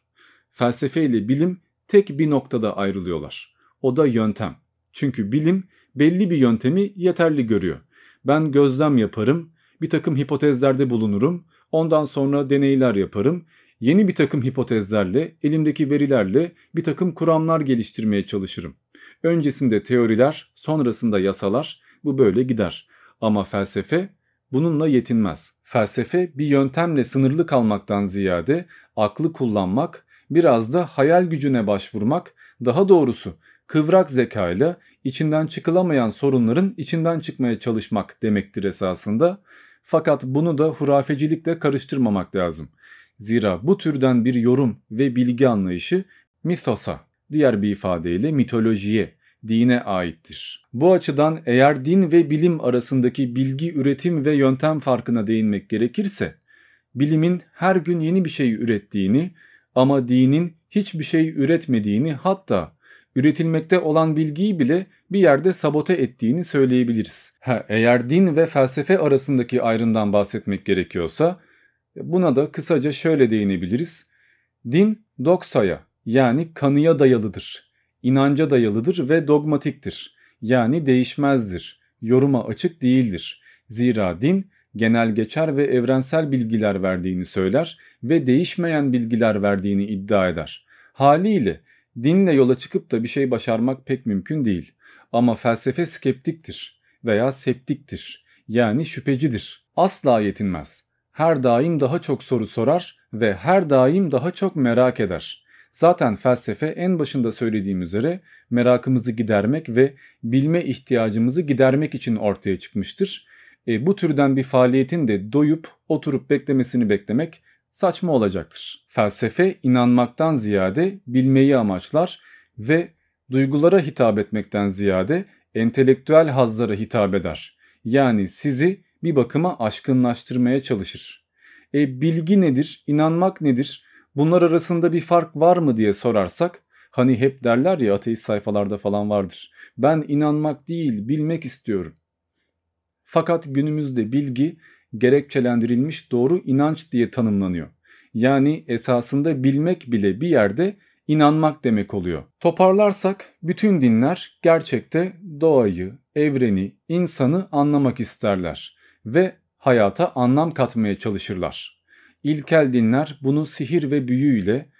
Felsefe ile bilim tek bir noktada ayrılıyorlar. O da yöntem. Çünkü bilim belli bir yöntemi yeterli görüyor. Ben gözlem yaparım, bir takım hipotezlerde bulunurum, ondan sonra deneyler yaparım, yeni bir takım hipotezlerle, elimdeki verilerle bir takım kuramlar geliştirmeye çalışırım. Öncesinde teoriler, sonrasında yasalar, bu böyle gider. Ama felsefe bununla yetinmez. Felsefe bir yöntemle sınırlı kalmaktan ziyade aklı kullanmak, biraz da hayal gücüne başvurmak, daha doğrusu kıvrak zekayla içinden çıkılamayan sorunların içinden çıkmaya çalışmak demektir esasında. Fakat bunu da hurafecilikle karıştırmamak lazım. Zira bu türden bir yorum ve bilgi anlayışı mithosa, diğer bir ifadeyle mitolojiye, dine aittir. Bu açıdan eğer din ve bilim arasındaki bilgi üretim ve yöntem farkına değinmek gerekirse, bilimin her gün yeni bir şey ürettiğini ama dinin hiçbir şey üretmediğini hatta üretilmekte olan bilgiyi bile bir yerde sabote ettiğini söyleyebiliriz. Ha, eğer din ve felsefe arasındaki ayrımdan bahsetmek gerekiyorsa buna da kısaca şöyle değinebiliriz. Din doksaya yani kanıya dayalıdır. İnanca dayalıdır ve dogmatiktir. Yani değişmezdir. Yoruma açık değildir. Zira din genel geçer ve evrensel bilgiler verdiğini söyler ve değişmeyen bilgiler verdiğini iddia eder. Haliyle dinle yola çıkıp da bir şey başarmak pek mümkün değil. Ama felsefe skeptiktir veya septiktir. Yani şüphecidir. Asla yetinmez. Her daim daha çok soru sorar ve her daim daha çok merak eder. Zaten felsefe en başında söylediğim üzere merakımızı gidermek ve bilme ihtiyacımızı gidermek için ortaya çıkmıştır. E, bu türden bir faaliyetin de doyup oturup beklemesini beklemek saçma olacaktır. Felsefe inanmaktan ziyade bilmeyi amaçlar ve duygulara hitap etmekten ziyade entelektüel hazlara hitap eder. Yani sizi bir bakıma aşkınlaştırmaya çalışır. E bilgi nedir, inanmak nedir, bunlar arasında bir fark var mı diye sorarsak, hani hep derler ya ateist sayfalarda falan vardır. Ben inanmak değil, bilmek istiyorum. Fakat günümüzde bilgi gerekçelendirilmiş doğru inanç diye tanımlanıyor. Yani esasında bilmek bile bir yerde inanmak demek oluyor. Toparlarsak bütün dinler gerçekte doğayı, evreni, insanı anlamak isterler ve hayata anlam katmaya çalışırlar. İlkel dinler bunu sihir ve büyüyle,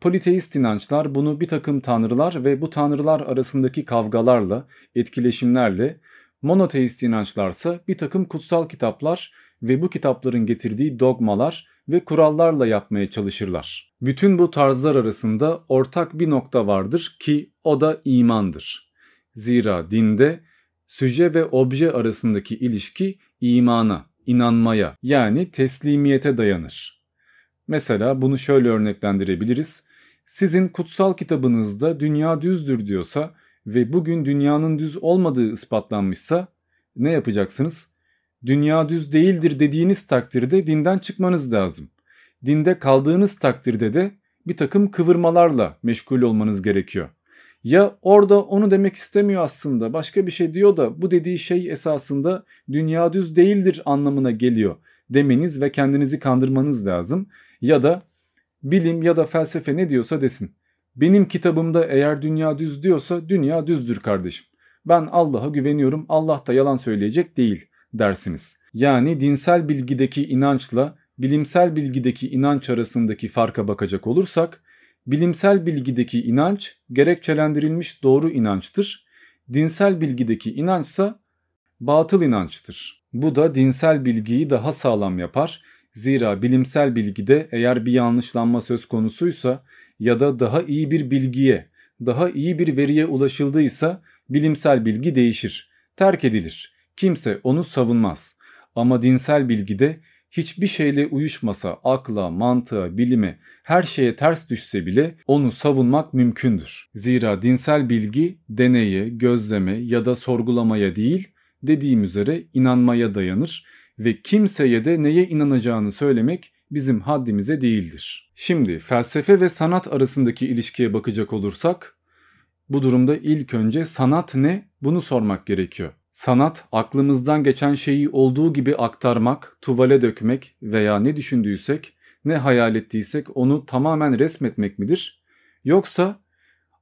politeist inançlar bunu bir takım tanrılar ve bu tanrılar arasındaki kavgalarla, etkileşimlerle, monoteist inançlarsa bir takım kutsal kitaplar ve bu kitapların getirdiği dogmalar ve kurallarla yapmaya çalışırlar. Bütün bu tarzlar arasında ortak bir nokta vardır ki o da imandır. Zira dinde süce ve obje arasındaki ilişki imana, inanmaya yani teslimiyete dayanır. Mesela bunu şöyle örneklendirebiliriz. Sizin kutsal kitabınızda dünya düzdür diyorsa ve bugün dünyanın düz olmadığı ispatlanmışsa ne yapacaksınız? Dünya düz değildir dediğiniz takdirde dinden çıkmanız lazım. Dinde kaldığınız takdirde de bir takım kıvırmalarla meşgul olmanız gerekiyor. Ya orada onu demek istemiyor aslında başka bir şey diyor da bu dediği şey esasında dünya düz değildir anlamına geliyor demeniz ve kendinizi kandırmanız lazım. Ya da bilim ya da felsefe ne diyorsa desin. Benim kitabımda eğer dünya düz diyorsa dünya düzdür kardeşim. Ben Allah'a güveniyorum Allah da yalan söyleyecek değil dersiniz. Yani dinsel bilgideki inançla bilimsel bilgideki inanç arasındaki farka bakacak olursak bilimsel bilgideki inanç gerekçelendirilmiş doğru inançtır. Dinsel bilgideki inançsa batıl inançtır. Bu da dinsel bilgiyi daha sağlam yapar. Zira bilimsel bilgide eğer bir yanlışlanma söz konusuysa ya da daha iyi bir bilgiye, daha iyi bir veriye ulaşıldıysa bilimsel bilgi değişir, terk edilir. Kimse onu savunmaz. Ama dinsel bilgide hiçbir şeyle uyuşmasa, akla, mantığa, bilime, her şeye ters düşse bile onu savunmak mümkündür. Zira dinsel bilgi deneye, gözleme ya da sorgulamaya değil, dediğim üzere inanmaya dayanır ve kimseye de neye inanacağını söylemek bizim haddimize değildir. Şimdi felsefe ve sanat arasındaki ilişkiye bakacak olursak bu durumda ilk önce sanat ne bunu sormak gerekiyor. Sanat aklımızdan geçen şeyi olduğu gibi aktarmak, tuvale dökmek veya ne düşündüysek, ne hayal ettiysek onu tamamen resmetmek midir? Yoksa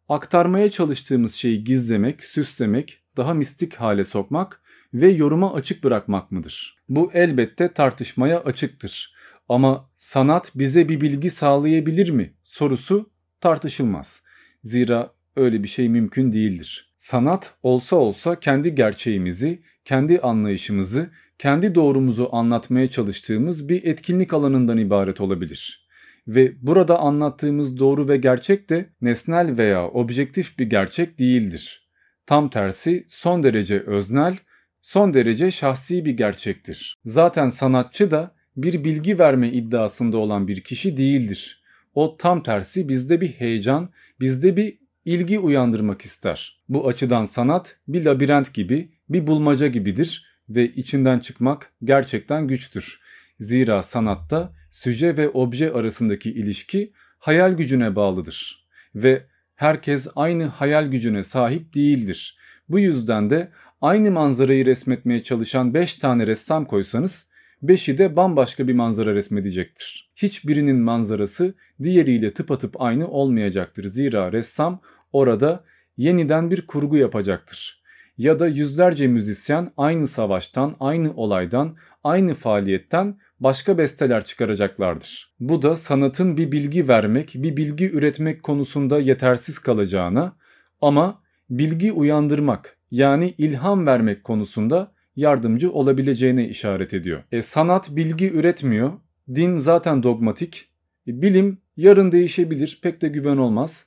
aktarmaya çalıştığımız şeyi gizlemek, süslemek, daha mistik hale sokmak ve yoruma açık bırakmak mıdır? Bu elbette tartışmaya açıktır. Ama sanat bize bir bilgi sağlayabilir mi sorusu tartışılmaz. Zira öyle bir şey mümkün değildir. Sanat olsa olsa kendi gerçeğimizi, kendi anlayışımızı, kendi doğrumuzu anlatmaya çalıştığımız bir etkinlik alanından ibaret olabilir. Ve burada anlattığımız doğru ve gerçek de nesnel veya objektif bir gerçek değildir. Tam tersi son derece öznel, son derece şahsi bir gerçektir. Zaten sanatçı da bir bilgi verme iddiasında olan bir kişi değildir. O tam tersi bizde bir heyecan, bizde bir ilgi uyandırmak ister. Bu açıdan sanat bir labirent gibi, bir bulmaca gibidir ve içinden çıkmak gerçekten güçtür. Zira sanatta süje ve obje arasındaki ilişki hayal gücüne bağlıdır ve herkes aynı hayal gücüne sahip değildir. Bu yüzden de aynı manzarayı resmetmeye çalışan 5 tane ressam koysanız beşi de bambaşka bir manzara resmedecektir. Hiçbirinin manzarası diğeriyle tıpatıp aynı olmayacaktır. Zira ressam orada yeniden bir kurgu yapacaktır. Ya da yüzlerce müzisyen aynı savaştan, aynı olaydan, aynı faaliyetten başka besteler çıkaracaklardır. Bu da sanatın bir bilgi vermek, bir bilgi üretmek konusunda yetersiz kalacağına ama bilgi uyandırmak yani ilham vermek konusunda yardımcı olabileceğine işaret ediyor. E, sanat bilgi üretmiyor. Din zaten dogmatik. E, bilim yarın değişebilir. Pek de güven olmaz.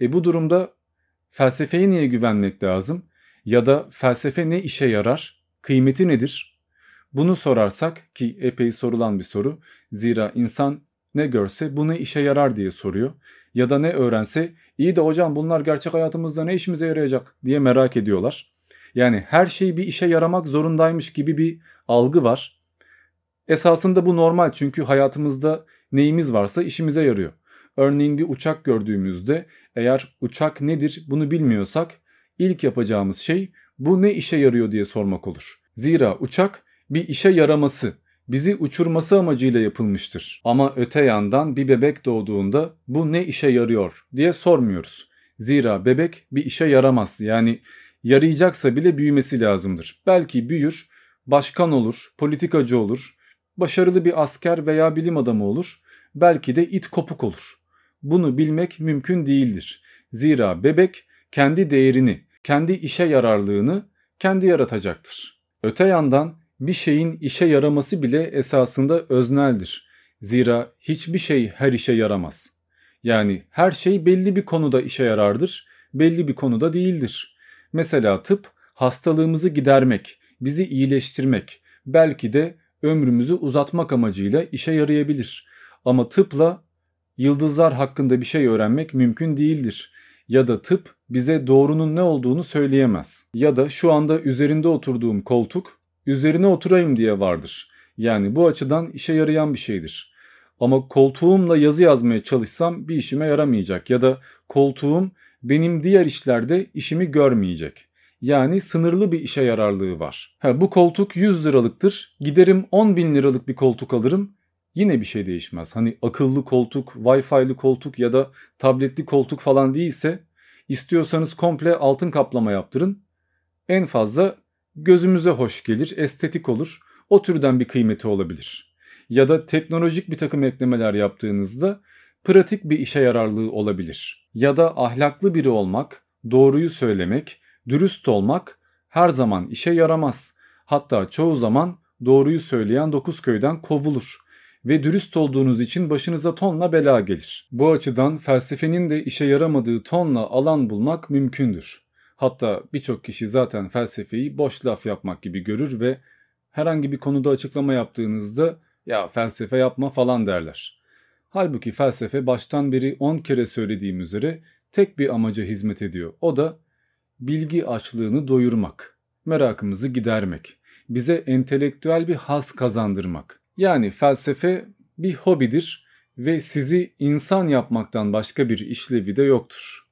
E bu durumda felsefeye niye güvenmek lazım? Ya da felsefe ne işe yarar? Kıymeti nedir? Bunu sorarsak ki epey sorulan bir soru. Zira insan ne görse bu ne işe yarar diye soruyor. Ya da ne öğrense iyi de hocam bunlar gerçek hayatımızda ne işimize yarayacak diye merak ediyorlar. Yani her şey bir işe yaramak zorundaymış gibi bir algı var. Esasında bu normal çünkü hayatımızda neyimiz varsa işimize yarıyor. Örneğin bir uçak gördüğümüzde eğer uçak nedir bunu bilmiyorsak ilk yapacağımız şey bu ne işe yarıyor diye sormak olur. Zira uçak bir işe yaraması, bizi uçurması amacıyla yapılmıştır. Ama öte yandan bir bebek doğduğunda bu ne işe yarıyor diye sormuyoruz. Zira bebek bir işe yaramaz. Yani yarayacaksa bile büyümesi lazımdır. Belki büyür, başkan olur, politikacı olur, başarılı bir asker veya bilim adamı olur, belki de it kopuk olur. Bunu bilmek mümkün değildir. Zira bebek kendi değerini, kendi işe yararlığını kendi yaratacaktır. Öte yandan bir şeyin işe yaraması bile esasında özneldir. Zira hiçbir şey her işe yaramaz. Yani her şey belli bir konuda işe yarardır, belli bir konuda değildir. Mesela tıp hastalığımızı gidermek, bizi iyileştirmek, belki de ömrümüzü uzatmak amacıyla işe yarayabilir. Ama tıpla yıldızlar hakkında bir şey öğrenmek mümkün değildir. Ya da tıp bize doğrunun ne olduğunu söyleyemez. Ya da şu anda üzerinde oturduğum koltuk üzerine oturayım diye vardır. Yani bu açıdan işe yarayan bir şeydir. Ama koltuğumla yazı yazmaya çalışsam bir işime yaramayacak ya da koltuğum benim diğer işlerde işimi görmeyecek. Yani sınırlı bir işe yararlığı var. Ha, bu koltuk 100 liralıktır. Giderim 10 bin liralık bir koltuk alırım. Yine bir şey değişmez. Hani akıllı koltuk, Wi-Fi'li koltuk ya da tabletli koltuk falan değilse istiyorsanız komple altın kaplama yaptırın. En fazla gözümüze hoş gelir, estetik olur. O türden bir kıymeti olabilir. Ya da teknolojik bir takım eklemeler yaptığınızda pratik bir işe yararlığı olabilir. Ya da ahlaklı biri olmak, doğruyu söylemek, dürüst olmak her zaman işe yaramaz. Hatta çoğu zaman doğruyu söyleyen dokuz köyden kovulur ve dürüst olduğunuz için başınıza tonla bela gelir. Bu açıdan felsefenin de işe yaramadığı tonla alan bulmak mümkündür. Hatta birçok kişi zaten felsefeyi boş laf yapmak gibi görür ve herhangi bir konuda açıklama yaptığınızda ya felsefe yapma falan derler. Halbuki felsefe baştan beri 10 kere söylediğim üzere tek bir amaca hizmet ediyor. O da bilgi açlığını doyurmak, merakımızı gidermek, bize entelektüel bir haz kazandırmak. Yani felsefe bir hobidir ve sizi insan yapmaktan başka bir işlevi de yoktur.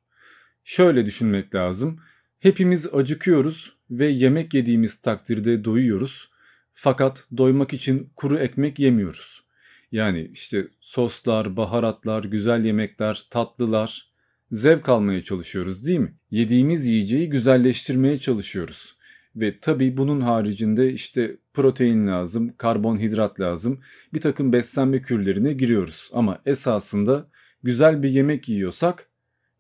Şöyle düşünmek lazım. Hepimiz acıkıyoruz ve yemek yediğimiz takdirde doyuyoruz. Fakat doymak için kuru ekmek yemiyoruz. Yani işte soslar, baharatlar, güzel yemekler, tatlılar zevk almaya çalışıyoruz değil mi? Yediğimiz yiyeceği güzelleştirmeye çalışıyoruz. Ve tabii bunun haricinde işte protein lazım, karbonhidrat lazım. Bir takım beslenme kürlerine giriyoruz. Ama esasında güzel bir yemek yiyorsak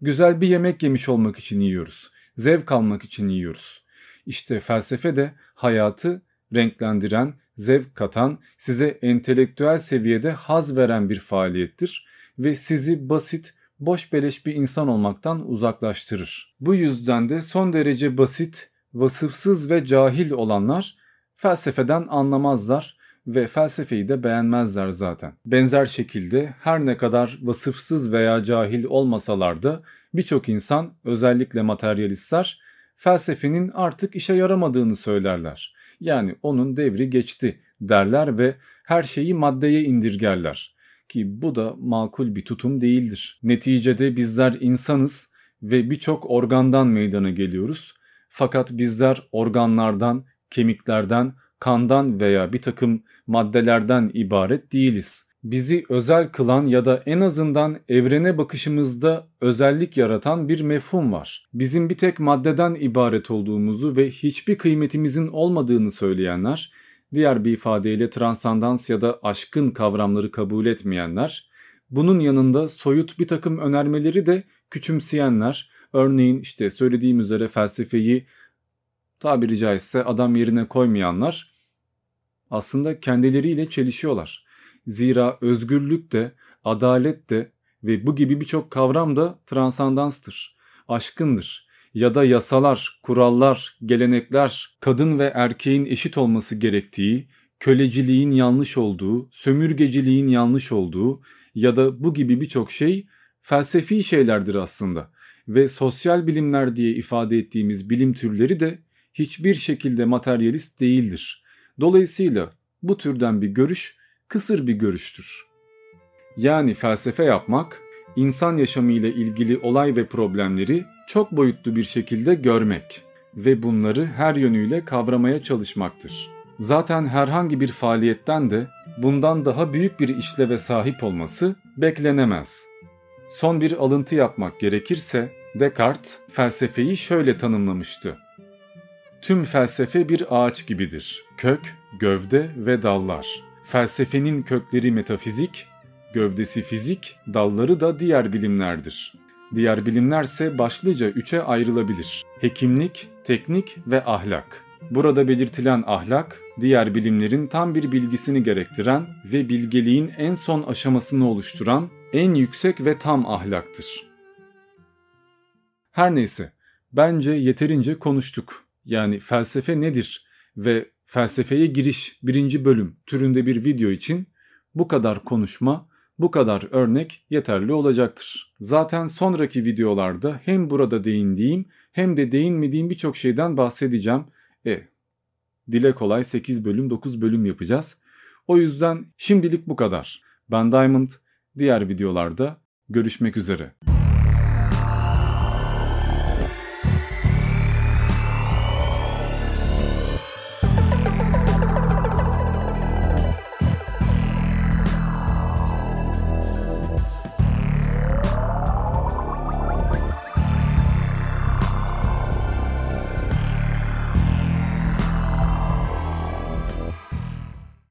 güzel bir yemek yemiş olmak için yiyoruz. Zevk almak için yiyoruz. İşte felsefe de hayatı renklendiren, zevk katan, size entelektüel seviyede haz veren bir faaliyettir ve sizi basit, boş beleş bir insan olmaktan uzaklaştırır. Bu yüzden de son derece basit, vasıfsız ve cahil olanlar felsefeden anlamazlar ve felsefeyi de beğenmezler zaten. Benzer şekilde her ne kadar vasıfsız veya cahil olmasalar da birçok insan özellikle materyalistler felsefenin artık işe yaramadığını söylerler. Yani onun devri geçti derler ve her şeyi maddeye indirgerler. Ki bu da makul bir tutum değildir. Neticede bizler insanız ve birçok organdan meydana geliyoruz. Fakat bizler organlardan, kemiklerden, kandan veya bir takım maddelerden ibaret değiliz. Bizi özel kılan ya da en azından evrene bakışımızda özellik yaratan bir mefhum var. Bizim bir tek maddeden ibaret olduğumuzu ve hiçbir kıymetimizin olmadığını söyleyenler, diğer bir ifadeyle transandans ya da aşkın kavramları kabul etmeyenler, bunun yanında soyut bir takım önermeleri de küçümseyenler, örneğin işte söylediğim üzere felsefeyi tabiri caizse adam yerine koymayanlar aslında kendileriyle çelişiyorlar. Zira özgürlük de, adalet de ve bu gibi birçok kavram da transandanstır, aşkındır. Ya da yasalar, kurallar, gelenekler, kadın ve erkeğin eşit olması gerektiği, köleciliğin yanlış olduğu, sömürgeciliğin yanlış olduğu ya da bu gibi birçok şey felsefi şeylerdir aslında. Ve sosyal bilimler diye ifade ettiğimiz bilim türleri de hiçbir şekilde materyalist değildir. Dolayısıyla bu türden bir görüş kısır bir görüştür. Yani felsefe yapmak, insan yaşamı ile ilgili olay ve problemleri çok boyutlu bir şekilde görmek ve bunları her yönüyle kavramaya çalışmaktır. Zaten herhangi bir faaliyetten de bundan daha büyük bir işleve sahip olması beklenemez. Son bir alıntı yapmak gerekirse Descartes felsefeyi şöyle tanımlamıştı. Tüm felsefe bir ağaç gibidir. Kök, gövde ve dallar. Felsefenin kökleri metafizik, gövdesi fizik, dalları da diğer bilimlerdir. Diğer bilimlerse başlıca üçe ayrılabilir. Hekimlik, teknik ve ahlak. Burada belirtilen ahlak, diğer bilimlerin tam bir bilgisini gerektiren ve bilgeliğin en son aşamasını oluşturan en yüksek ve tam ahlaktır. Her neyse, bence yeterince konuştuk. Yani felsefe nedir ve felsefeye giriş birinci bölüm türünde bir video için bu kadar konuşma, bu kadar örnek yeterli olacaktır. Zaten sonraki videolarda hem burada değindiğim hem de değinmediğim birçok şeyden bahsedeceğim. E, dile kolay 8 bölüm 9 bölüm yapacağız. O yüzden şimdilik bu kadar. Ben Diamond, diğer videolarda görüşmek üzere.